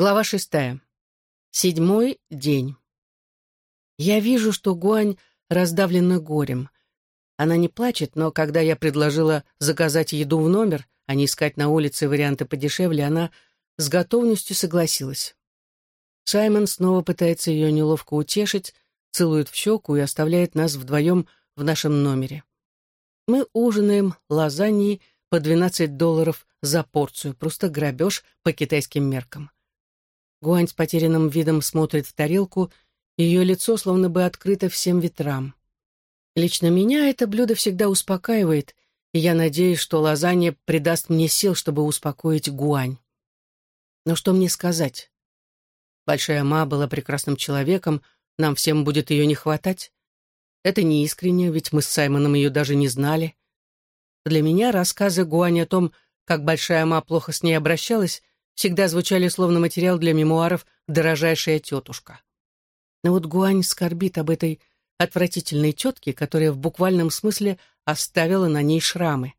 Глава шестая. Седьмой день. Я вижу, что Гуань раздавлена горем. Она не плачет, но когда я предложила заказать еду в номер, а не искать на улице варианты подешевле, она с готовностью согласилась. Саймон снова пытается ее неловко утешить, целует в щеку и оставляет нас вдвоем в нашем номере. Мы ужинаем лазаньей по 12 долларов за порцию, просто грабеж по китайским меркам. Гуань с потерянным видом смотрит в тарелку, ее лицо словно бы открыто всем ветрам. Лично меня это блюдо всегда успокаивает, и я надеюсь, что лазанья придаст мне сил, чтобы успокоить Гуань. Но что мне сказать? Большая Ма была прекрасным человеком, нам всем будет ее не хватать. Это не искренне, ведь мы с Саймоном ее даже не знали. Для меня рассказы Гуань о том, как Большая Ма плохо с ней обращалась, всегда звучали словно материал для мемуаров «Дорожайшая тетушка». Но вот Гуань скорбит об этой отвратительной тетке, которая в буквальном смысле оставила на ней шрамы.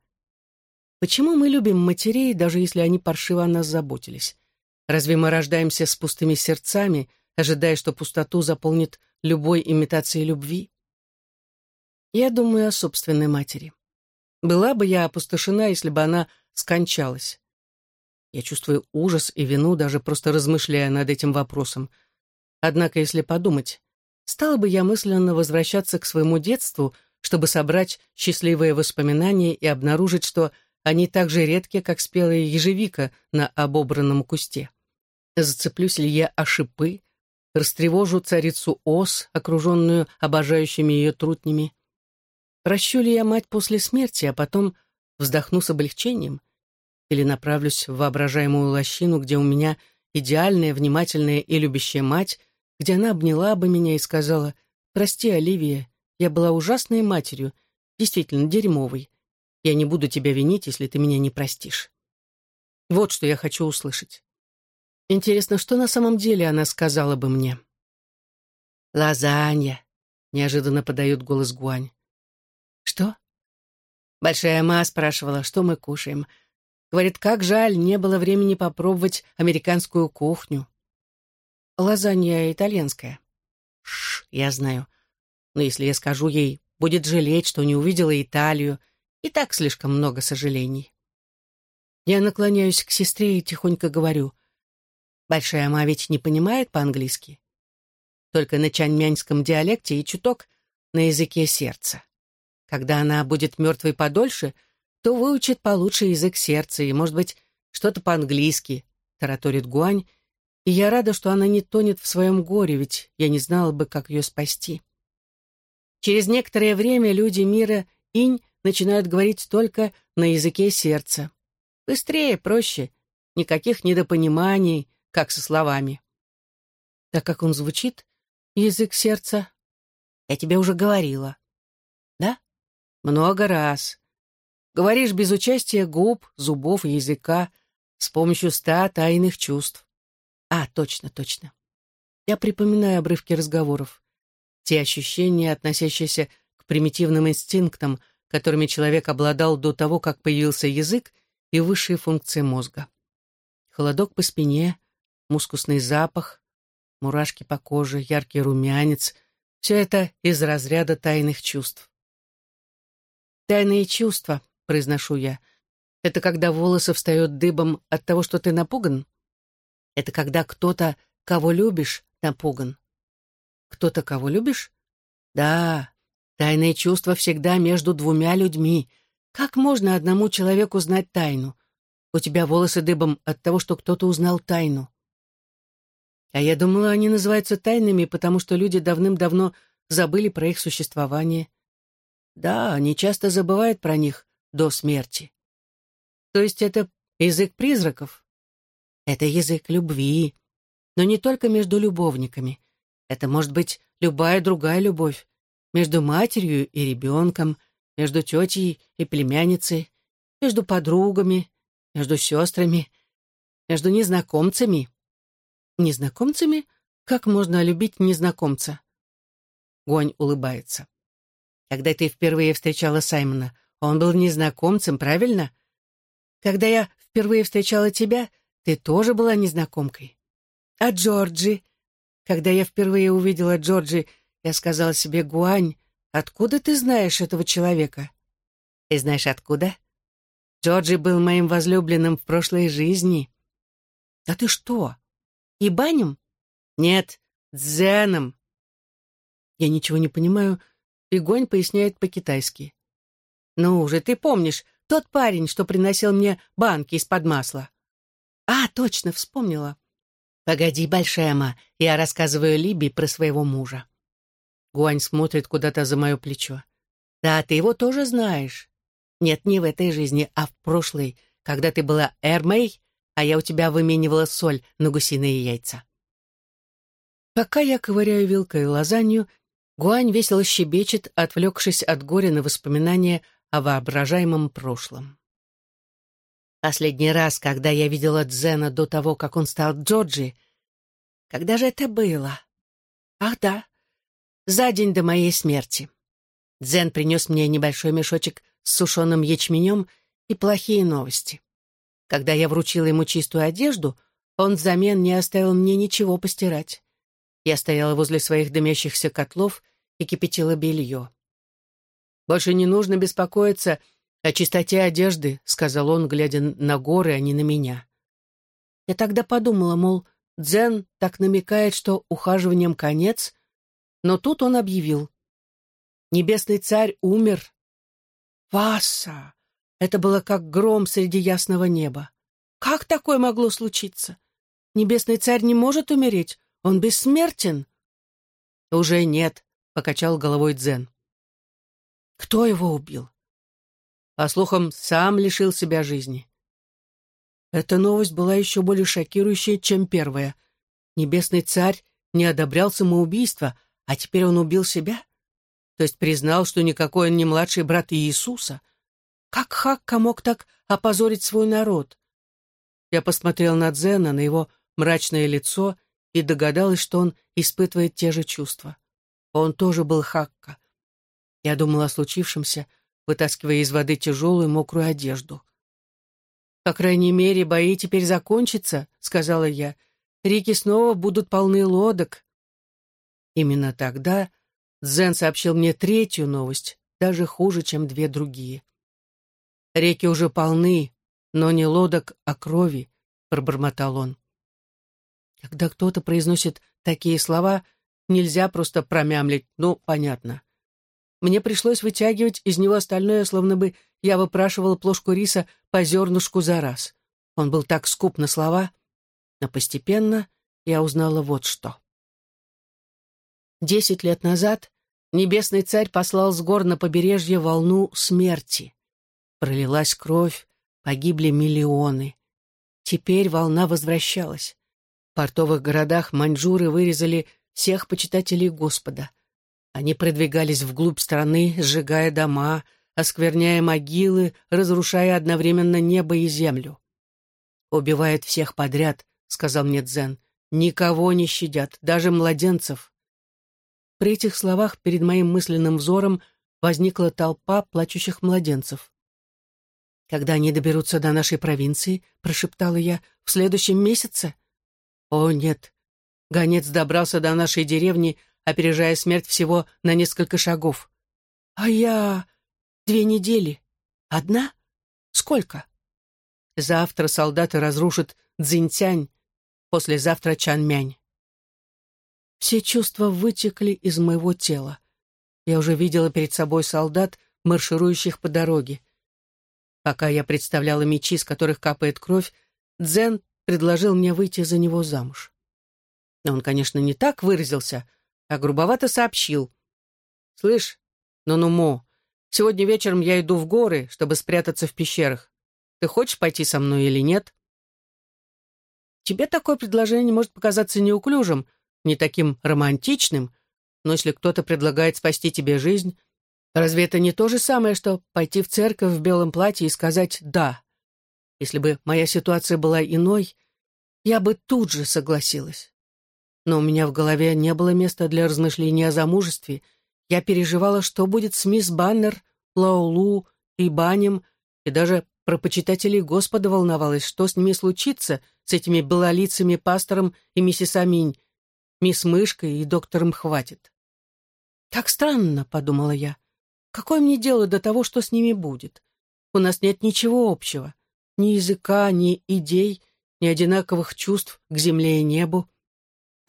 Почему мы любим матерей, даже если они паршиво о нас заботились? Разве мы рождаемся с пустыми сердцами, ожидая, что пустоту заполнит любой имитацией любви? Я думаю о собственной матери. Была бы я опустошена, если бы она скончалась. Я чувствую ужас и вину, даже просто размышляя над этим вопросом. Однако, если подумать, стала бы я мысленно возвращаться к своему детству, чтобы собрать счастливые воспоминания и обнаружить, что они так же редки, как спелая ежевика на обобранном кусте. Зацеплюсь ли я о шипы, растревожу царицу ос, окруженную обожающими ее трутнями? Прощу ли я мать после смерти, а потом вздохну с облегчением? Или направлюсь в воображаемую лощину, где у меня идеальная, внимательная и любящая мать, где она обняла бы меня и сказала «Прости, Оливия, я была ужасной матерью, действительно дерьмовой. Я не буду тебя винить, если ты меня не простишь». Вот что я хочу услышать. Интересно, что на самом деле она сказала бы мне? «Лазанья», — неожиданно подает голос Гуань. «Что?» Большая Ма спрашивала, что мы кушаем — Говорит, как жаль, не было времени попробовать американскую кухню. Лазанья итальянская. Шш, я знаю. Но если я скажу ей, будет жалеть, что не увидела Италию, и так слишком много сожалений. Я наклоняюсь к сестре и тихонько говорю. Большая ма ведь не понимает по-английски. Только на чаньмяньском диалекте и чуток на языке сердца. Когда она будет мертвой подольше — то выучит получше язык сердца и, может быть, что-то по-английски, тараторит Гуань, и я рада, что она не тонет в своем горе, ведь я не знала бы, как ее спасти. Через некоторое время люди мира инь начинают говорить только на языке сердца. Быстрее, проще, никаких недопониманий, как со словами. Так как он звучит, язык сердца, я тебе уже говорила. Да? Много раз. Говоришь без участия губ, зубов языка, с помощью ста тайных чувств. А, точно, точно. Я припоминаю обрывки разговоров. Те ощущения, относящиеся к примитивным инстинктам, которыми человек обладал до того, как появился язык и высшие функции мозга. Холодок по спине, мускусный запах, мурашки по коже, яркий румянец — все это из разряда тайных чувств. Тайные чувства произношу я. Это когда волосы встают дыбом от того, что ты напуган? Это когда кто-то, кого любишь, напуган. Кто-то, кого любишь? Да, тайное чувство всегда между двумя людьми. Как можно одному человеку знать тайну? У тебя волосы дыбом от того, что кто-то узнал тайну. А я думала, они называются тайными, потому что люди давным-давно забыли про их существование. Да, они часто забывают про них, до смерти. То есть это язык призраков? Это язык любви, но не только между любовниками. Это может быть любая другая любовь, между матерью и ребенком, между тетей и племянницей, между подругами, между сестрами, между незнакомцами. Незнакомцами? Как можно любить незнакомца? Гонь улыбается. Когда ты впервые встречала Саймона, он был незнакомцем, правильно? Когда я впервые встречала тебя, ты тоже была незнакомкой. А Джорджи? Когда я впервые увидела Джорджи, я сказала себе, Гуань, откуда ты знаешь этого человека? И знаешь откуда? Джорджи был моим возлюбленным в прошлой жизни. А ты что, и банем? Нет, дзеном. Я ничего не понимаю, и Гуань поясняет по-китайски. Ну уже, ты помнишь, тот парень, что приносил мне банки из-под масла. А, точно, вспомнила. Погоди, большая ма, я рассказываю Либи про своего мужа. Гуань смотрит куда-то за мое плечо. Да, ты его тоже знаешь. Нет, не в этой жизни, а в прошлой, когда ты была Эрмей, а я у тебя выменивала соль на гусиные яйца. Пока я ковыряю вилкой лазанью, Гуань весело щебечет, отвлекшись от горя на воспоминания о воображаемом прошлом. Последний раз, когда я видела Дзена до того, как он стал Джорджи, когда же это было? Ах да, за день до моей смерти. Дзен принес мне небольшой мешочек с сушеным ячменем и плохие новости. Когда я вручила ему чистую одежду, он взамен не оставил мне ничего постирать. Я стояла возле своих дымящихся котлов и кипятила белье. «Больше не нужно беспокоиться о чистоте одежды», — сказал он, глядя на горы, а не на меня. Я тогда подумала, мол, Дзен так намекает, что ухаживанием конец, но тут он объявил. Небесный царь умер. Васа! Это было как гром среди ясного неба. Как такое могло случиться? Небесный царь не может умереть, он бессмертен. Уже нет, покачал головой Дзен. Кто его убил? По слухам, сам лишил себя жизни. Эта новость была еще более шокирующей, чем первая. Небесный царь не одобрял самоубийство, а теперь он убил себя? То есть признал, что никакой он не младший брат Иисуса? Как Хакка мог так опозорить свой народ? Я посмотрел на Дзена, на его мрачное лицо и догадалась, что он испытывает те же чувства. Он тоже был Хакка. Я думала о случившемся, вытаскивая из воды тяжелую мокрую одежду. «По крайней мере, бои теперь закончатся», — сказала я. «Реки снова будут полны лодок». Именно тогда Дзен сообщил мне третью новость, даже хуже, чем две другие. «Реки уже полны, но не лодок, а крови», — пробормотал он. Когда кто-то произносит такие слова, нельзя просто промямлить, ну, понятно. Мне пришлось вытягивать из него остальное, словно бы я выпрашивала плошку риса по зернышку за раз. Он был так скуп на слова, но постепенно я узнала вот что. Десять лет назад небесный царь послал с гор на побережье волну смерти. Пролилась кровь, погибли миллионы. Теперь волна возвращалась. В портовых городах маньчжуры вырезали всех почитателей Господа. Они продвигались вглубь страны, сжигая дома, оскверняя могилы, разрушая одновременно небо и землю. «Убивают всех подряд», — сказал мне Дзен. «Никого не щадят, даже младенцев». При этих словах перед моим мысленным взором возникла толпа плачущих младенцев. «Когда они доберутся до нашей провинции», — прошептала я, — «в следующем месяце?» «О, нет». Гонец добрался до нашей деревни, опережая смерть всего на несколько шагов. «А я... две недели. Одна? Сколько?» «Завтра солдаты разрушат Цзиньтянь, послезавтра Чанмянь». Все чувства вытекли из моего тела. Я уже видела перед собой солдат, марширующих по дороге. Пока я представляла мечи, с которых капает кровь, Дзен предложил мне выйти за него замуж. Но он, конечно, не так выразился, а грубовато сообщил. «Слышь, Нонумо, сегодня вечером я иду в горы, чтобы спрятаться в пещерах. Ты хочешь пойти со мной или нет?» Тебе такое предложение может показаться неуклюжим, не таким романтичным, но если кто-то предлагает спасти тебе жизнь, Разве это не то же самое, что пойти в церковь в белом платье и сказать «да»? Если бы моя ситуация была иной, я бы тут же согласилась. Но у меня в голове не было места для размышлений о замужестве. Я переживала, что будет с мисс Баннер, Лаулу и Банем, и даже про почитателей Господа волновалась, что с ними случится, с этими белолицами пастором и миссис Аминь, мисс Мышкой и доктором Хватит. «Как странно», — подумала я. «Какое мне дело до того, что с ними будет? У нас нет ничего общего. Ни языка, ни идей, ни одинаковых чувств к земле и небу.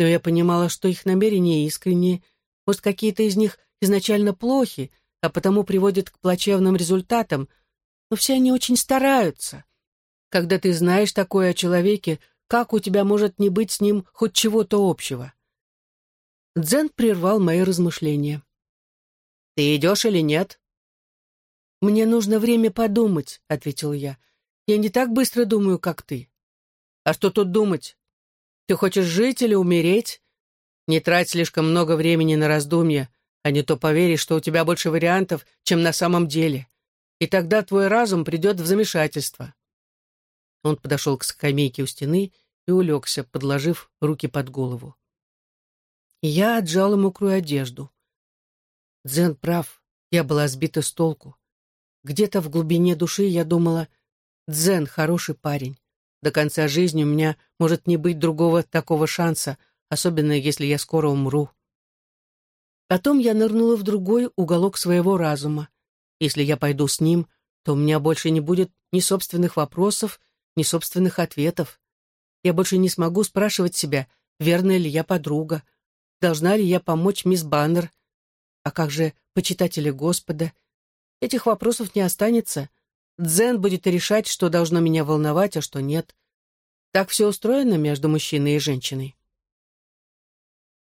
Но я понимала, что их намерения искренние. Может, какие-то из них изначально плохи, а потому приводят к плачевным результатам, но все они очень стараются. Когда ты знаешь такое о человеке, как у тебя может не быть с ним хоть чего-то общего? Дзен прервал мои размышления. «Ты идешь или нет?» «Мне нужно время подумать», — ответил я. «Я не так быстро думаю, как ты». «А что тут думать? Ты хочешь жить или умереть? Не трать слишком много времени на раздумья, а не то поверишь, что у тебя больше вариантов, чем на самом деле. И тогда твой разум придет в замешательство». Он подошел к скамейке у стены и улегся, подложив руки под голову. Я отжала мокрую одежду. Дзен прав, я была сбита с толку. Где-то в глубине души я думала, Дзен хороший парень. До конца жизни у меня может не быть другого такого шанса, особенно если я скоро умру. Потом я нырнула в другой уголок своего разума. Если я пойду с ним, то у меня больше не будет ни собственных вопросов, ни собственных ответов. Я больше не смогу спрашивать себя, верная ли я подруга, Должна ли я помочь мисс Баннер? А как же почитатели Господа? Этих вопросов не останется. Дзен будет решать, что должно меня волновать, а что нет. Так все устроено между мужчиной и женщиной.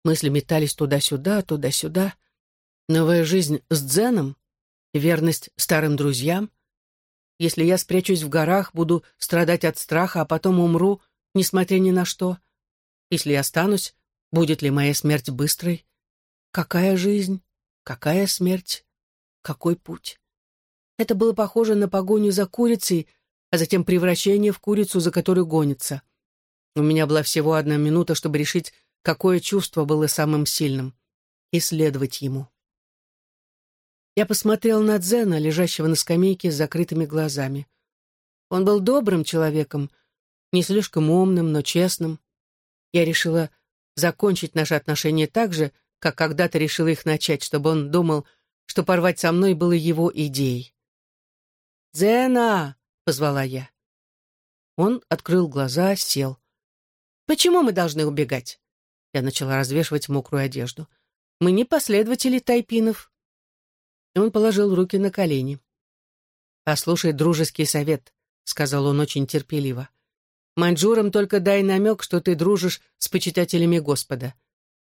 Мысли метались туда-сюда, туда-сюда. Новая жизнь с Дзеном, верность старым друзьям. Если я спрячусь в горах, буду страдать от страха, а потом умру, несмотря ни на что. Если я останусь, Будет ли моя смерть быстрой? Какая жизнь? Какая смерть? Какой путь? Это было похоже на погоню за курицей, а затем превращение в курицу, за которой гонится. У меня была всего одна минута, чтобы решить, какое чувство было самым сильным, и следовать ему. Я посмотрел на Дзена, лежащего на скамейке с закрытыми глазами. Он был добрым человеком, не слишком умным, но честным. Я решила закончить наши отношения так же, как когда-то решила их начать, чтобы он думал, что порвать со мной было его идеей. «Зена!» — позвала я. Он открыл глаза, сел. «Почему мы должны убегать?» Я начала развешивать мокрую одежду. «Мы не последователи тайпинов». Он положил руки на колени. «Послушай дружеский совет», — сказал он очень терпеливо. Маньчжурам только дай намек, что ты дружишь с почитателями Господа.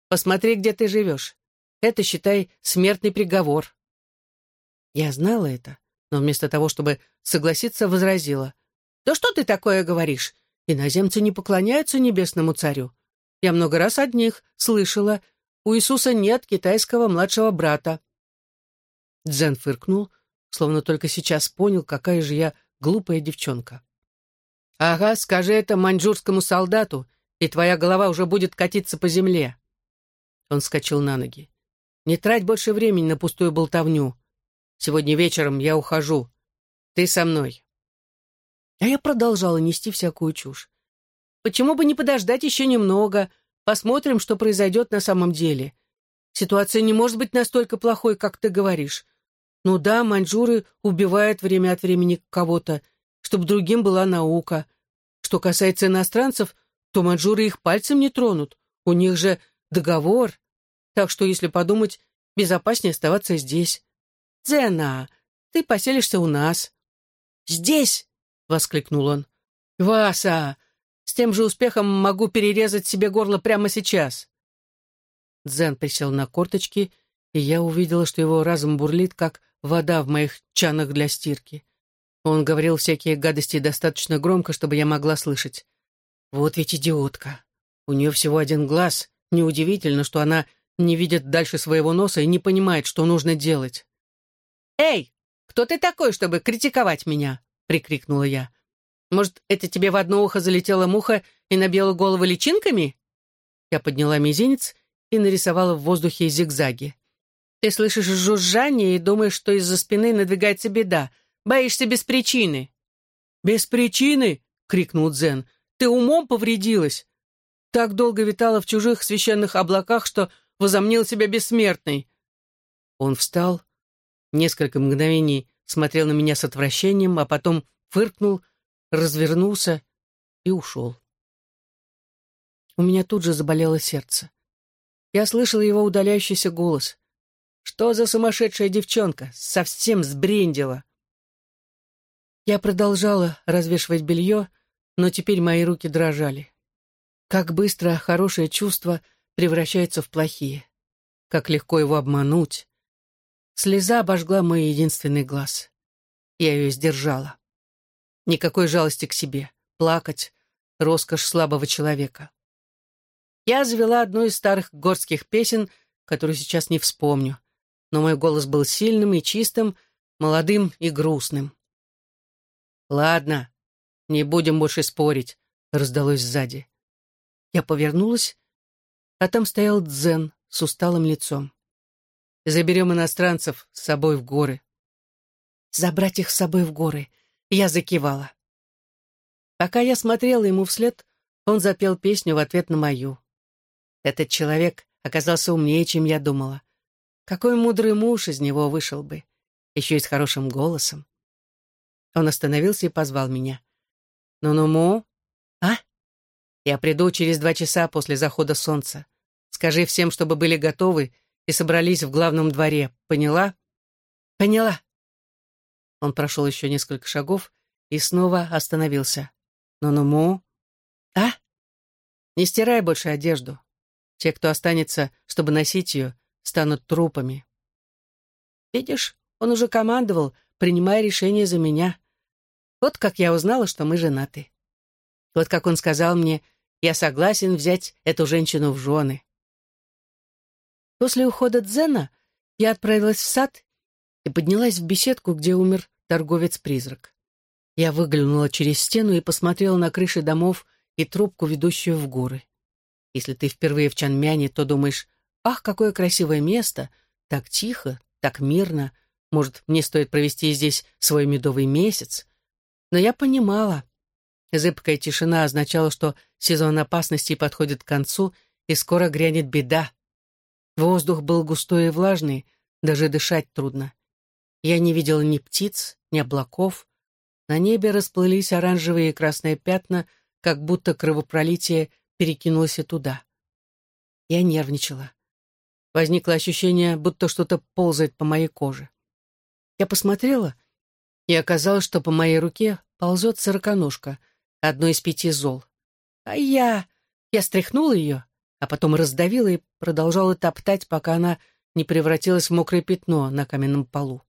Посмотри, где ты живешь. Это, считай, смертный приговор». Я знала это, но вместо того, чтобы согласиться, возразила. «Да что ты такое говоришь? Иноземцы не поклоняются небесному царю. Я много раз от них слышала. У Иисуса нет китайского младшего брата». Дзен фыркнул, словно только сейчас понял, какая же я глупая девчонка. «Ага, скажи это маньчжурскому солдату, и твоя голова уже будет катиться по земле». Он скачал на ноги. «Не трать больше времени на пустую болтовню. Сегодня вечером я ухожу. Ты со мной». А я продолжала нести всякую чушь. «Почему бы не подождать еще немного? Посмотрим, что произойдет на самом деле. Ситуация не может быть настолько плохой, как ты говоришь. Ну да, маньчжуры убивают время от времени кого-то, чтобы другим была наука. Что касается иностранцев, то маньчжуры их пальцем не тронут. У них же договор. Так что, если подумать, безопаснее оставаться здесь. Дзена, ты поселишься у нас. Здесь! — воскликнул он. «Васа, с тем же успехом могу перерезать себе горло прямо сейчас». Дзен присел на корточки, и я увидела, что его разум бурлит, как вода в моих чанах для стирки. Он говорил всякие гадости достаточно громко, чтобы я могла слышать. Вот ведь идиотка. У нее всего один глаз. Неудивительно, что она не видит дальше своего носа и не понимает, что нужно делать. «Эй, кто ты такой, чтобы критиковать меня?» — прикрикнула я. «Может, это тебе в одно ухо залетела муха и набила голову личинками?» Я подняла мизинец и нарисовала в воздухе зигзаги. «Ты слышишь жужжание и думаешь, что из-за спины надвигается беда. Боишься без причины. «Без причины!» — крикнул Дзен. «Ты умом повредилась! Так долго витала в чужих священных облаках, что возомнил себя бессмертной!» Он встал, несколько мгновений смотрел на меня с отвращением, а потом фыркнул, развернулся и ушел. У меня тут же заболело сердце. Я слышала его удаляющийся голос. «Что за сумасшедшая девчонка? Совсем сбрендила!» Я продолжала развешивать белье, но теперь мои руки дрожали. Как быстро хорошее чувство превращается в плохие. Как легко его обмануть. Слеза обожгла мой единственный глаз. Я ее сдержала. Никакой жалости к себе. Плакать — роскошь слабого человека. Я завела одну из старых горских песен, которую сейчас не вспомню, но мой голос был сильным и чистым, молодым и грустным. «Ладно, не будем больше спорить», — раздалось сзади. Я повернулась, а там стоял Дзен с усталым лицом. «Заберем иностранцев с собой в горы». «Забрать их с собой в горы», — я закивала. Пока я смотрела ему вслед, он запел песню в ответ на мою. Этот человек оказался умнее, чем я думала. Какой мудрый муж из него вышел бы, еще и с хорошим голосом. Он остановился и позвал меня. «Ну-ну-му?» «А?» «Я приду через два часа после захода солнца. Скажи всем, чтобы были готовы и собрались в главном дворе. Поняла?» «Поняла». Он прошел еще несколько шагов и снова остановился. «Ну-ну-му?» «А?» «Не стирай больше одежду. Те, кто останется, чтобы носить ее, станут трупами». «Видишь, он уже командовал, принимая решение за меня. Вот как я узнала, что мы женаты. Вот как он сказал мне, я согласен взять эту женщину в жены. После ухода Дзена я отправилась в сад и поднялась в беседку, где умер торговец-призрак. Я выглянула через стену и посмотрела на крыши домов и трубку, ведущую в горы. Если ты впервые в Чанмяне, то думаешь, ах, какое красивое место, так тихо, так мирно, может, мне стоит провести здесь свой медовый месяц? Но я понимала. Зыбкая тишина означала, что сезон опасностей подходит к концу, и скоро грянет беда. Воздух был густой и влажный, даже дышать трудно. Я не видела ни птиц, ни облаков. На небе расплылись оранжевые и красные пятна, как будто кровопролитие перекинулось и туда. Я нервничала. Возникло ощущение, будто что-то ползает по моей коже. Я посмотрела, и оказалось, что по моей руке ползет сороконожка, одно из пяти зол. А я... Я стряхнула ее, а потом раздавила и продолжала топтать, пока она не превратилась в мокрое пятно на каменном полу.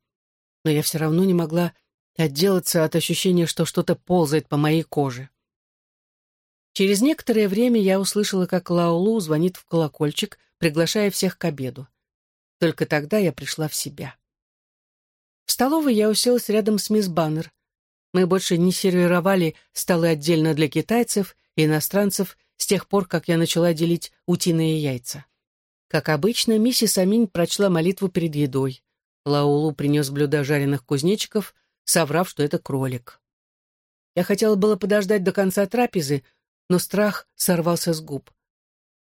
Но я все равно не могла отделаться от ощущения, что что-то ползает по моей коже. Через некоторое время я услышала, как Лаулу звонит в колокольчик, приглашая всех к обеду. Только тогда я пришла в себя. В столовой я уселась рядом с мисс Баннер. Мы больше не сервировали столы отдельно для китайцев и иностранцев с тех пор, как я начала делить утиные яйца. Как обычно, миссис Аминь прочла молитву перед едой. Лаулу принес блюдо жареных кузнечиков, соврав, что это кролик. Я хотела было подождать до конца трапезы, но страх сорвался с губ.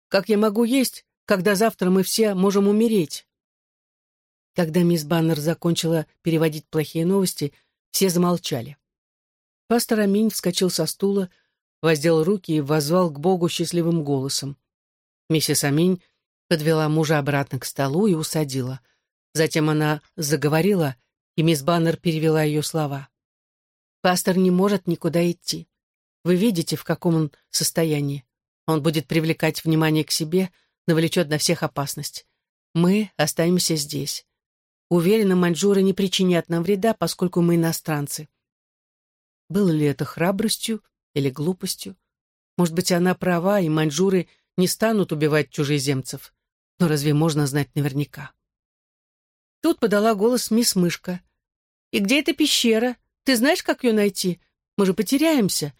«Как я могу есть, когда завтра мы все можем умереть?» Когда мисс Баннер закончила переводить плохие новости, все замолчали. Пастор Аминь вскочил со стула, воздел руки и воззвал к Богу счастливым голосом. Миссис Аминь подвела мужа обратно к столу и усадила. Затем она заговорила, и мисс Баннер перевела ее слова. «Пастор не может никуда идти. Вы видите, в каком он состоянии. Он будет привлекать внимание к себе, навлечет на всех опасность. Мы останемся здесь. Уверена, маньчжуры не причинят нам вреда, поскольку мы иностранцы. Было ли это храбростью или глупостью? Может быть, она права, и маньчжуры не станут убивать чужеземцев. Но разве можно знать наверняка? Тут подала голос мисс Мышка. «И где эта пещера? Ты знаешь, как ее найти? Мы же потеряемся.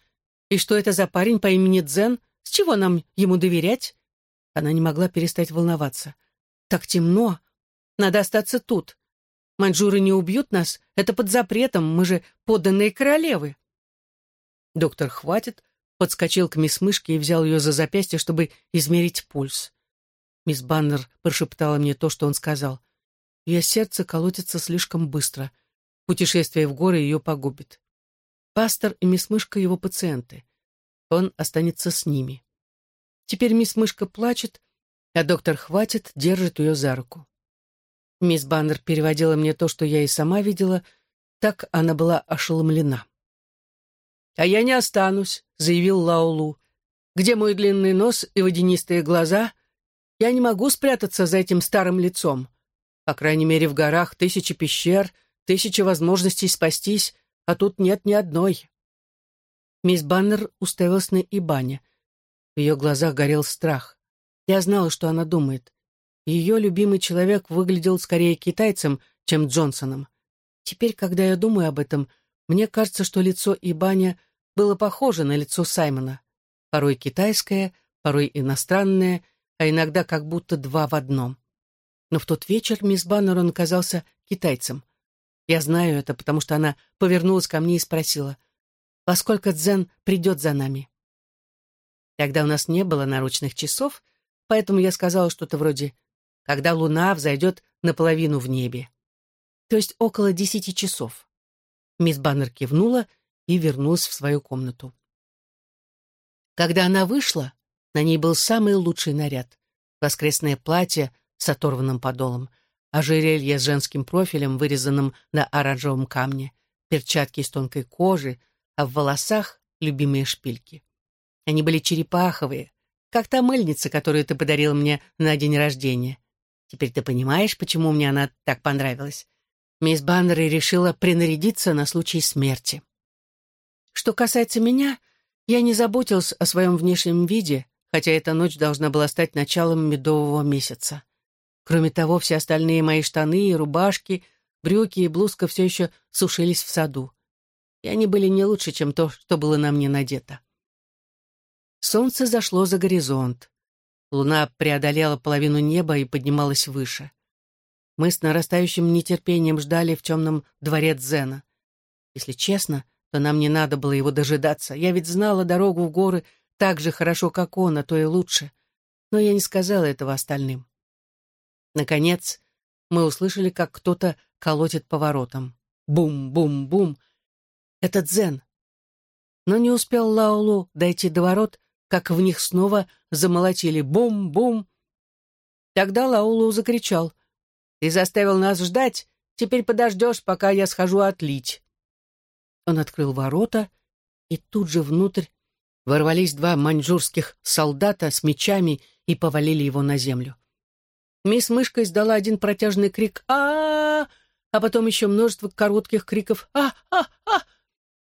И что это за парень по имени Дзен? С чего нам ему доверять?» Она не могла перестать волноваться. «Так темно. Надо остаться тут. Маньчжуры не убьют нас, это под запретом, мы же подданные королевы. Доктор «Хватит» подскочил к мисс Мышке и взял ее за запястье, чтобы измерить пульс. Мисс Баннер прошептала мне то, что он сказал. Ее сердце колотится слишком быстро. Путешествие в горы ее погубит. Пастор и мисс Мышка его пациенты. Он останется с ними. Теперь мисс Мышка плачет, а доктор Хватит держит ее за руку. Мисс Баннер переводила мне то, что я и сама видела, так она была ошеломлена. «А я не останусь», — заявил Лаулу. «Где мой длинный нос и водянистые глаза? Я не могу спрятаться за этим старым лицом. По крайней мере, в горах тысячи пещер, тысячи возможностей спастись, а тут нет ни одной». Мисс Баннер уставилась на Ибане. В ее глазах горел страх. Я знала, что она думает. Ее любимый человек выглядел скорее китайцем, чем Джонсоном. Теперь, когда я думаю об этом, мне кажется, что лицо Ибаня было похоже на лицо Саймона. Порой китайское, порой иностранное, а иногда как будто два в одном. Но в тот вечер мисс Баннер он казался китайцем. Я знаю это, потому что она повернулась ко мне и спросила, «Во сколько Дзен придет за нами?» Тогда у нас не было наручных часов, поэтому я сказала что-то вроде «Когда луна взойдет наполовину в небе». То есть около десяти часов. Мисс Баннер кивнула и вернулась в свою комнату. Когда она вышла, на ней был самый лучший наряд. Воскресное платье с оторванным подолом, ожерелье с женским профилем, вырезанным на оранжевом камне, перчатки из тонкой кожи, а в волосах — любимые шпильки. Они были черепаховые, как та мыльница, которую ты подарил мне на день рождения. Теперь ты понимаешь, почему мне она так понравилась? Мисс Баннер решила принарядиться на случай смерти. Что касается меня, я не заботился о своем внешнем виде, хотя эта ночь должна была стать началом медового месяца. Кроме того, все остальные мои штаны и рубашки, брюки и блузка все еще сушились в саду. И они были не лучше, чем то, что было на мне надето. Солнце зашло за горизонт. Луна преодолела половину неба и поднималась выше. Мы с нарастающим нетерпением ждали в темном дворе Дзена. Если честно, то нам не надо было его дожидаться. Я ведь знала дорогу в горы так же хорошо, как он, а то и лучше. Но я не сказала этого остальным. Наконец, мы услышали, как кто-то колотит поворотом. Бум-бум-бум. Это Дзен. Но не успел Лаулу дойти до ворот, как в них снова замолотили бум-бум. Тогда Лаулу закричал. «Ты заставил нас ждать, теперь подождешь, пока я схожу отлить». Он открыл ворота, и тут же внутрь ворвались два маньчжурских солдата с мечами и повалили его на землю. Мисс Мышка издала один протяжный крик а, -а, -а, а потом еще множество коротких криков «А-а-а!».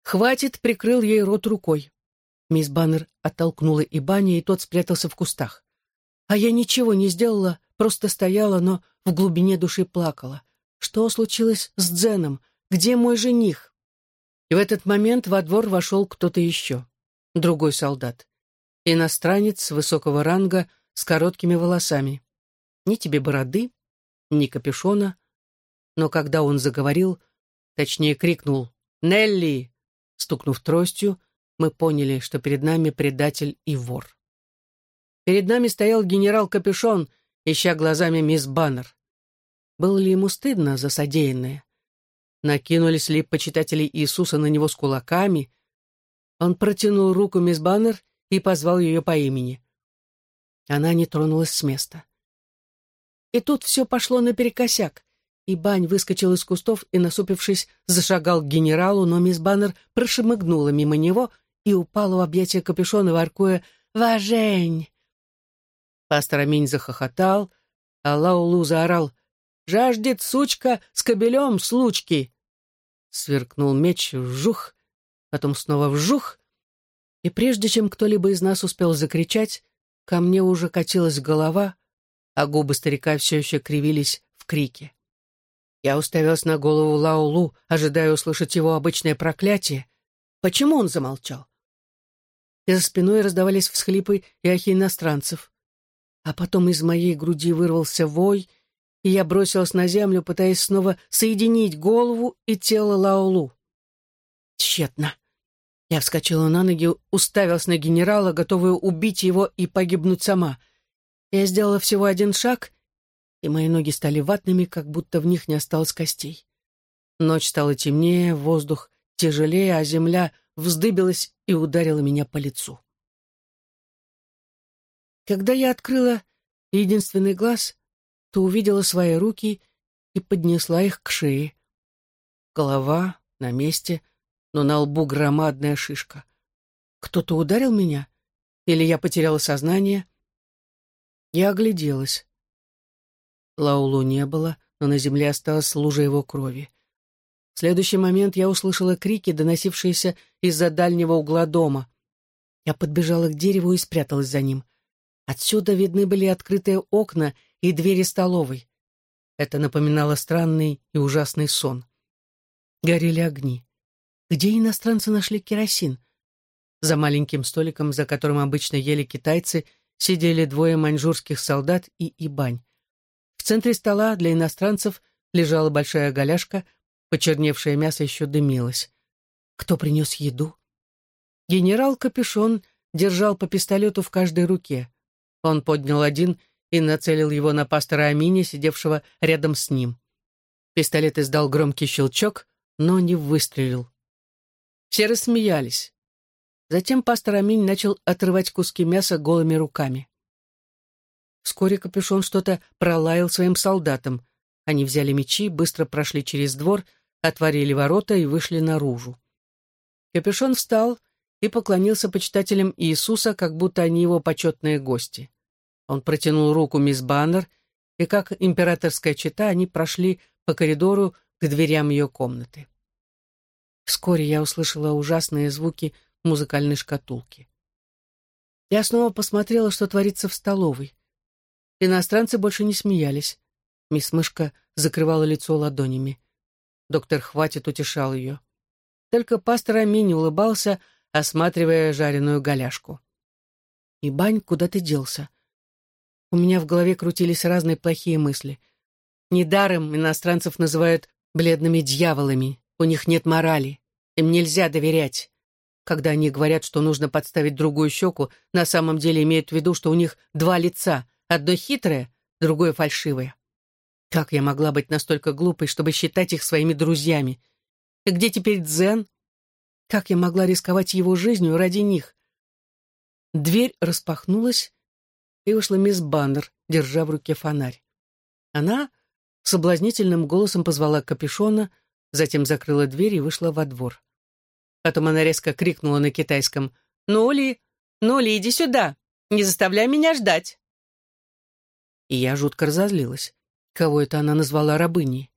Хватит прикрыл ей рот рукой. Мисс Баннер оттолкнула Ибани, и тот спрятался в кустах. А я ничего не сделала, просто стояла, но в глубине души плакала. Что случилось с Дзеном? Где мой жених? И в этот момент во двор вошел кто-то еще. Другой солдат. Иностранец высокого ранга с короткими волосами. Ни тебе бороды, ни капюшона. Но когда он заговорил, точнее крикнул «Нелли!», стукнув тростью, мы поняли, что перед нами предатель и вор. Перед нами стоял генерал Капюшон, ища глазами мисс Баннер. Было ли ему стыдно за содеянное? Накинулись ли почитатели Иисуса на него с кулаками? Он протянул руку мисс Баннер и позвал ее по имени. Она не тронулась с места. И тут все пошло наперекосяк. И Бань выскочил из кустов и, насупившись, зашагал к генералу, но мисс Баннер прошемыгнула мимо него и упала в объятия капюшона, воркуя «Важень!». Пастор Аминь захохотал, а Лаулу заорал Жаждет сучка с кобелем случки!» Сверкнул меч, вжух, потом снова вжух, и прежде чем кто-либо из нас успел закричать, ко мне уже катилась голова, а губы старика все еще кривились в крике. Я уставилась на голову Лаулу, ожидая услышать его обычное проклятие. Почему он замолчал? И за спиной раздавались всхлипы и ахи иностранцев. А потом из моей груди вырвался вой, и я бросилась на землю, пытаясь снова соединить голову и тело Лаолу. Тщетно. Я вскочила на ноги, уставилась на генерала, готовую убить его и погибнуть сама. Я сделала всего один шаг, и мои ноги стали ватными, как будто в них не осталось костей. Ночь стала темнее, воздух тяжелее, а земля вздыбилась и ударила меня по лицу. Когда я открыла единственный глаз, то увидела свои руки и поднесла их к шее. Голова на месте, но на лбу громадная шишка. Кто-то ударил меня? Или я потеряла сознание? Я огляделась. Лаулу не было, но на земле осталась лужа его крови. В следующий момент я услышала крики, доносившиеся из-за дальнего угла дома. Я подбежала к дереву и спряталась за ним. Отсюда видны были открытые окна и двери столовой. Это напоминало странный и ужасный сон. Горели огни. Где иностранцы нашли керосин? За маленьким столиком, за которым обычно ели китайцы, сидели двое маньчжурских солдат и Ибань. В центре стола для иностранцев лежала большая голяшка, почерневшее мясо еще дымилось. Кто принес еду? Генерал Капюшон держал по пистолету в каждой руке. Он поднял один и нацелил его на пастора Амини, сидевшего рядом с ним. Пистолет издал громкий щелчок, но не выстрелил. Все рассмеялись. Затем пастор Аминь начал отрывать куски мяса голыми руками. Вскоре капюшон что-то пролаял своим солдатам. Они взяли мечи, быстро прошли через двор, отворили ворота и вышли наружу. Капюшон встал и поклонился почитателям Иисуса, как будто они его почетные гости. Он протянул руку мисс Баннер, и как императорская чита они прошли по коридору к дверям ее комнаты. Вскоре я услышала ужасные звуки музыкальной шкатулки. Я снова посмотрела, что творится в столовой. Иностранцы больше не смеялись. Мисс Мышка закрывала лицо ладонями. Доктор Хватит утешал ее. Только пастор Аминь улыбался, осматривая жареную голяшку. И бань куда-то делся. У меня в голове крутились разные плохие мысли. Недаром иностранцев называют бледными дьяволами. У них нет морали. Им нельзя доверять. Когда они говорят, что нужно подставить другую щеку, на самом деле имеют в виду, что у них два лица, одно хитрое, другое фальшивое. Как я могла быть настолько глупой, чтобы считать их своими друзьями? И где теперь Дзен? Как я могла рисковать его жизнью ради них? Дверь распахнулась, и вышла мисс Баннер, держа в руке фонарь. Она соблазнительным голосом позвала капюшона, затем закрыла дверь и вышла во двор. Потом она резко крикнула на китайском «Нули! Нули, иди сюда! Не заставляй меня ждать!» И я жутко разозлилась. Кого это она назвала рабыней?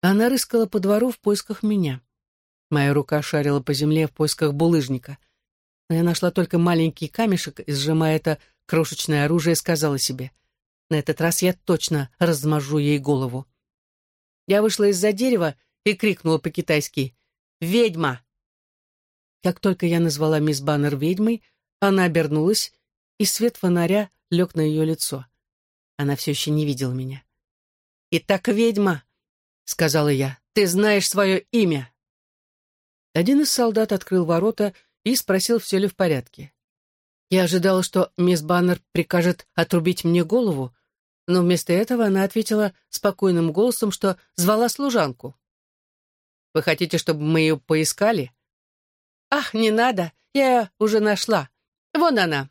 Она рыскала по двору в поисках меня. Моя рука шарила по земле в поисках булыжника. Но я нашла только маленький камешек и, сжимая это крошечное оружие, сказала себе, «На этот раз я точно размажу ей голову». Я вышла из-за дерева и крикнула по-китайски «Ведьма!». Как только я назвала мисс Баннер ведьмой, она обернулась, и свет фонаря лег на ее лицо. Она все еще не видела меня. «Итак, ведьма!» — сказала я. «Ты знаешь свое имя!» Один из солдат открыл ворота и спросил, все ли в порядке. Я ожидала, что мисс Баннер прикажет отрубить мне голову, но вместо этого она ответила спокойным голосом, что звала служанку. «Вы хотите, чтобы мы ее поискали?» «Ах, не надо, я уже нашла. Вон она».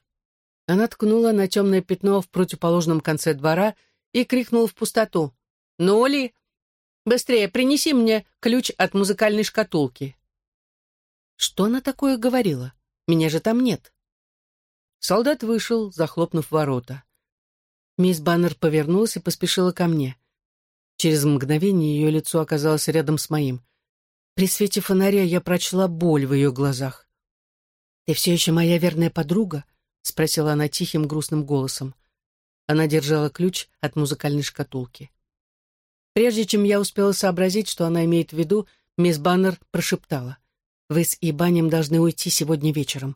Она ткнула на темное пятно в противоположном конце двора и крикнула в пустоту. «Ноли, быстрее принеси мне ключ от музыкальной шкатулки». Что она такое говорила? Меня же там нет. Солдат вышел, захлопнув ворота. Мисс Баннер повернулась и поспешила ко мне. Через мгновение ее лицо оказалось рядом с моим. При свете фонаря я прочла боль в ее глазах. «Ты все еще моя верная подруга?» — спросила она тихим грустным голосом. Она держала ключ от музыкальной шкатулки. Прежде чем я успела сообразить, что она имеет в виду, мисс Баннер прошептала. «Вы с Ибанем должны уйти сегодня вечером.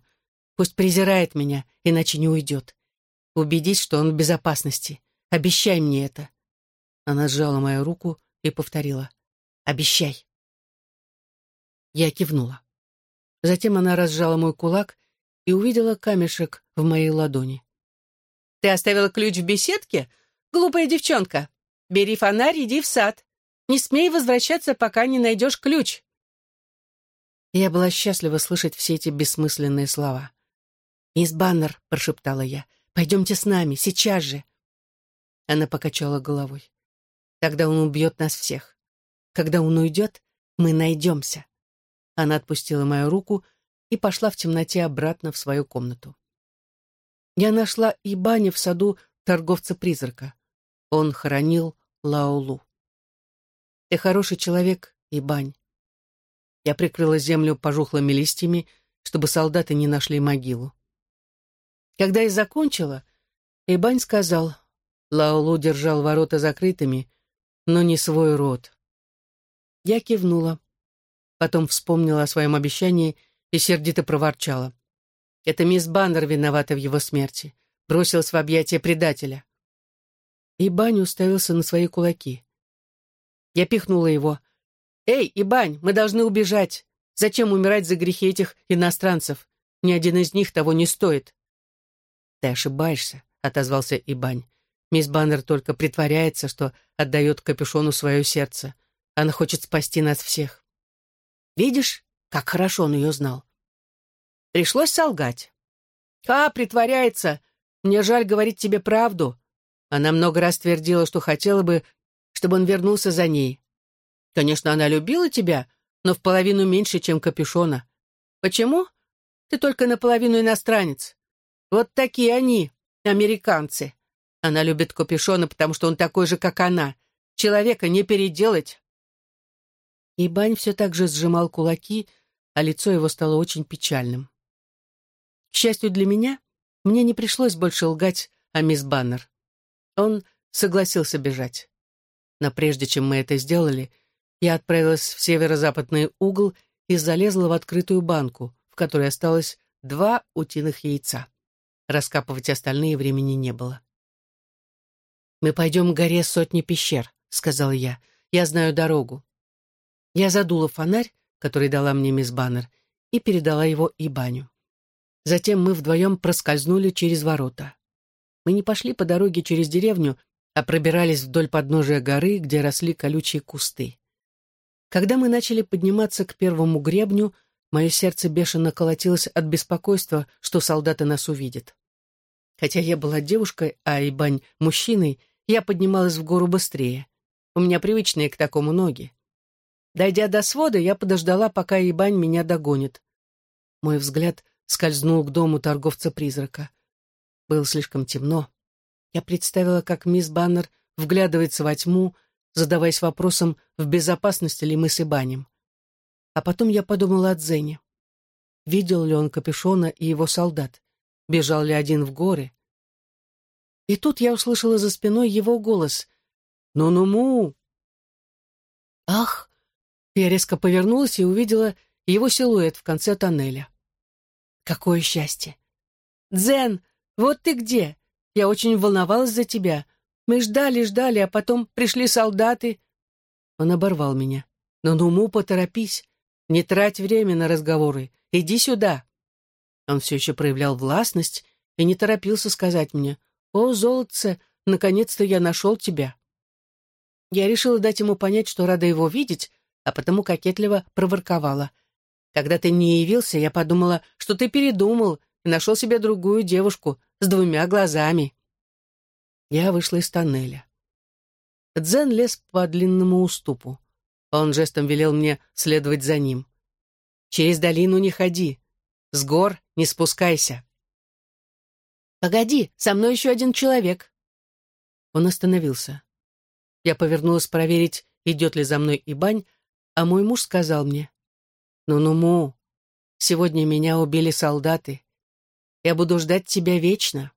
Пусть презирает меня, иначе не уйдет. Убедись, что он в безопасности. Обещай мне это. Она сжала мою руку и повторила. Обещай. Я кивнула. Затем она разжала мой кулак и увидела камешек в моей ладони. «Ты оставила ключ в беседке? Глупая девчонка! Бери фонарь, иди в сад. Не смей возвращаться, пока не найдешь ключ». Я была счастлива слышать все эти бессмысленные слова. «Мисс Баннер», — прошептала я, — «пойдемте с нами, сейчас же». Она покачала головой. «Тогда он убьет нас всех. Когда он уйдет, мы найдемся». Она отпустила мою руку и пошла в темноте обратно в свою комнату. Я нашла и баню в саду торговца-призрака. Он хоронил Лаолу. Ты хороший человек, Ибань. Я прикрыла землю пожухлыми листьями, чтобы солдаты не нашли могилу. Когда я закончила, Ибань сказал, Лаолу держал ворота закрытыми, но не свой рот. Я кивнула, потом вспомнила о своем обещании и сердито проворчала. Это мисс Баннер виновата в его смерти, бросилась в объятия предателя. Ибань уставился на свои кулаки. Я пихнула его. «Эй, Ибань, мы должны убежать. Зачем умирать за грехи этих иностранцев? Ни один из них того не стоит». «Ты ошибаешься», — отозвался Ибань. «Мисс Баннер только притворяется, что отдает капюшону свое сердце. Она хочет спасти нас всех». «Видишь, как хорошо он ее знал?» Пришлось солгать. «А, притворяется. Мне жаль говорить тебе правду». Она много раз твердила, что хотела бы, чтобы он вернулся за ней. Конечно, она любила тебя, но в половину меньше, чем капюшона. Почему? Ты только наполовину иностранец. Вот такие они, американцы. Она любит капюшона, потому что он такой же, как она. Человека не переделать. И Бань все так же сжимал кулаки, а лицо его стало очень печальным. К счастью для меня, мне не пришлось больше лгать о мисс Баннер. Он согласился бежать. Но прежде чем мы это сделали, я отправилась в северо-западный угол и залезла в открытую банку, в которой осталось два утиных яйца. Раскапывать остальные времени не было. «Мы пойдем к горе сотни пещер», — сказал я. «Я знаю дорогу». Я задула фонарь, который дала мне мисс Баннер, и передала его Ибаню. Затем мы вдвоем проскользнули через ворота. Мы не пошли по дороге через деревню, а пробирались вдоль подножия горы, где росли колючие кусты. Когда мы начали подниматься к первому гребню, мое сердце бешено колотилось от беспокойства, что солдаты нас увидят. Хотя я была девушкой, а Ибань — мужчиной, я поднималась в гору быстрее. У меня привычные к такому ноги. Дойдя до свода, я подождала, пока Ибань меня догонит. Мой взгляд скользнул к дому торговца-призрака. Было слишком темно. Я представила, как мисс Баннер вглядывается во тьму, задаваясь вопросом, в безопасности ли мы с Ибанем. А потом я подумала о Дзене. Видел ли он капюшона и его солдат? Бежал ли один в горы? И тут я услышала за спиной его голос. «Ну-ну-му!» «Ах!» Я резко повернулась и увидела его силуэт в конце тоннеля. Какое счастье! «Дзен, вот ты где! Я очень волновалась за тебя. Мы ждали, ждали, а потом пришли солдаты». Он оборвал меня. «Но ну, ну, поторопись. Не трать время на разговоры. Иди сюда». Он все еще проявлял властность и не торопился сказать мне, «О, золотце, наконец-то я нашел тебя». Я решила дать ему понять, что рада его видеть, а потому кокетливо проворковала. «Когда ты не явился, я подумала, что ты передумал и нашел себе другую девушку с двумя глазами». Я вышла из тоннеля. Дзен лез по длинному уступу. Он жестом велел мне следовать за ним. «Через долину не ходи, с гор не спускайся». «Погоди, со мной еще один человек». Он остановился. Я повернулась проверить, идет ли за мной Ибань, а мой муж сказал мне, «Ну-ну-му, сегодня меня убили солдаты. Я буду ждать тебя вечно».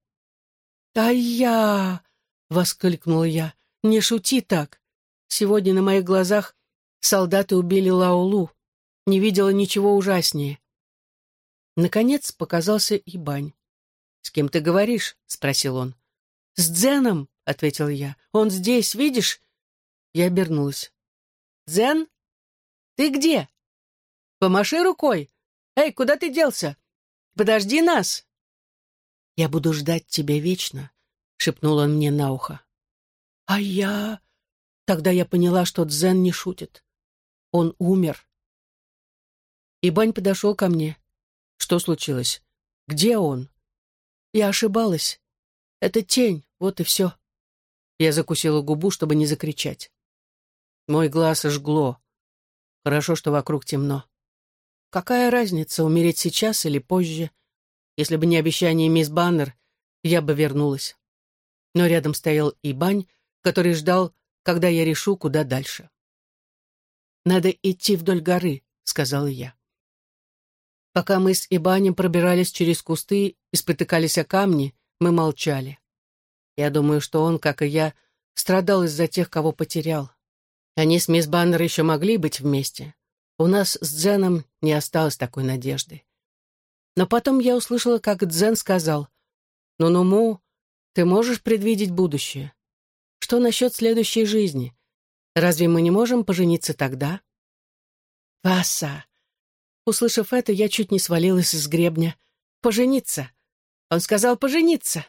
«А я...» — воскликнула я. «Не шути так. Сегодня на моих глазах солдаты убили Лаулу. Не видела ничего ужаснее». Наконец показался Ибань. «С кем ты говоришь?» — спросил он. «С Дзеном», — ответил я. «Он здесь, видишь?» Я обернулась. «Дзен? Ты где? Помаши рукой. Эй, куда ты делся? Подожди нас!» «Я буду ждать тебя вечно», — шепнул он мне на ухо. «А я...» Тогда я поняла, что Дзен не шутит. Он умер. И Бань подошел ко мне. Что случилось? Где он? Я ошибалась. Это тень, вот и все. Я закусила губу, чтобы не закричать. Мой глаз жгло. Хорошо, что вокруг темно. Какая разница, умереть сейчас или позже? Если бы не обещание мисс Баннер, я бы вернулась. Но рядом стоял и Бань, который ждал, когда я решу, куда дальше. «Надо идти вдоль горы», — сказала я. Пока мы с Ибанем пробирались через кусты и спотыкались о камни, мы молчали. Я думаю, что он, как и я, страдал из-за тех, кого потерял. Они с мисс Баннер еще могли быть вместе. У нас с Дзеном не осталось такой надежды. Но потом я услышала, как Дзен сказал, «Ну-ну-му, ты можешь предвидеть будущее? Что насчет следующей жизни? Разве мы не можем пожениться тогда?» «Васа!» Услышав это, я чуть не свалилась из гребня. «Пожениться!» Он сказал «пожениться!»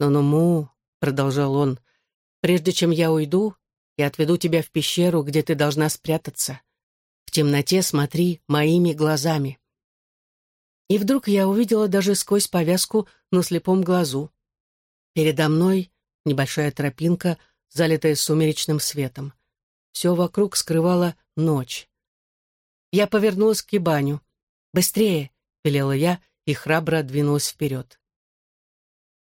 «Ну-ну-му», — продолжал он, — «прежде чем я уйду, я отведу тебя в пещеру, где ты должна спрятаться. В темноте смотри моими глазами». И вдруг я увидела даже сквозь повязку на слепом глазу. Передо мной небольшая тропинка, залитая сумеречным светом. Все вокруг скрывала ночь. Я повернулась к Ебаню. «Быстрее!» — велела я и храбро двинулась вперед.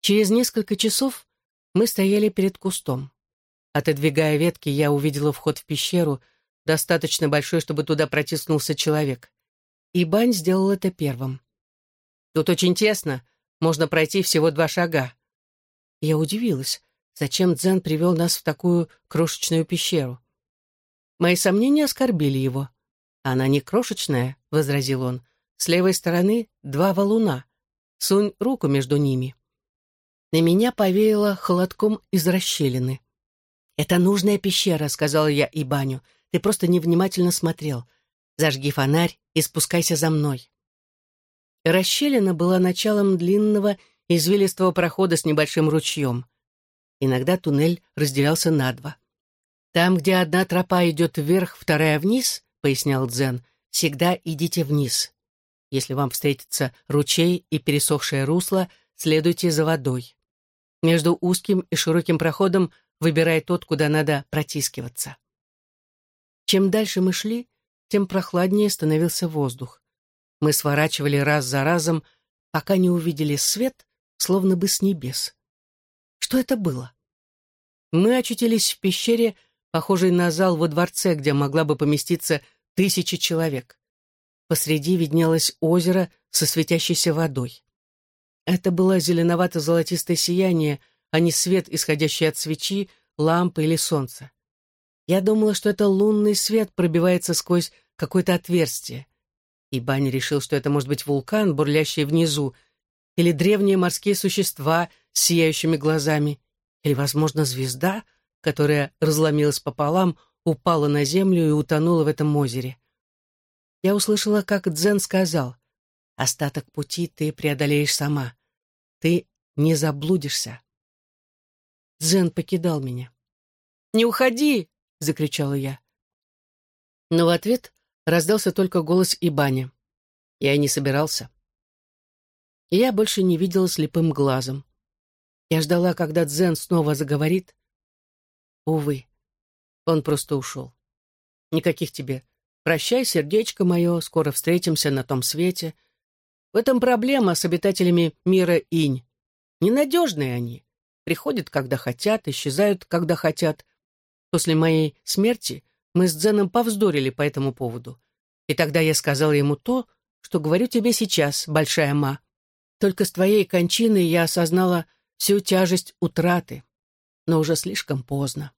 Через несколько часов мы стояли перед кустом. Отодвигая ветки, я увидела вход в пещеру, достаточно большой, чтобы туда протиснулся человек. И Бань сделал это первым. Тут очень тесно, можно пройти всего два шага. Я удивилась, зачем Дзен привел нас в такую крошечную пещеру. Мои сомнения оскорбили его. «Она не крошечная», — возразил он. «С левой стороны два валуна. Сунь руку между ними». На меня повеяло холодком из расщелины. «Это нужная пещера», — сказала я Ибаню. «Ты просто невнимательно смотрел. Зажги фонарь и спускайся за мной». Расщелина была началом длинного, извилистого прохода с небольшим ручьем. Иногда туннель разделялся на два. «Там, где одна тропа идет вверх, вторая вниз», — пояснял Дзен, — «всегда идите вниз. Если вам встретится ручей и пересохшее русло, следуйте за водой. Между узким и широким проходом выбирай тот, куда надо протискиваться». Чем дальше мы шли, тем прохладнее становился воздух. Мы сворачивали раз за разом, пока не увидели свет, словно бы с небес. Что это было? Мы очутились в пещере, похожей на зал во дворце, где могла бы поместиться тысяча человек. Посреди виднелось озеро со светящейся водой. Это было зеленовато-золотистое сияние, а не свет, исходящий от свечи, лампы или солнца. Я думала, что это лунный свет пробивается сквозь какое-то отверстие и Баня решил, что это может быть вулкан, бурлящий внизу, или древние морские существа с сияющими глазами, или, возможно, звезда, которая разломилась пополам, упала на землю и утонула в этом озере. Я услышала, как Дзен сказал, «Остаток пути ты преодолеешь сама. Ты не заблудишься». Дзен покидал меня. «Не уходи!» — закричала я. Но в ответ раздался только голос Ибани. Я и не собирался. И я больше не видела слепым глазом. Я ждала, когда Дзен снова заговорит. Увы, он просто ушел. Никаких тебе «Прощай, сердечко мое, скоро встретимся на том свете». В этом проблема с обитателями мира инь. Ненадежные они. Приходят, когда хотят, исчезают, когда хотят. После моей смерти мы с Дзеном повздорили по этому поводу. И тогда я сказала ему то, что говорю тебе сейчас, большая ма. Только с твоей кончиной я осознала всю тяжесть утраты, но уже слишком поздно.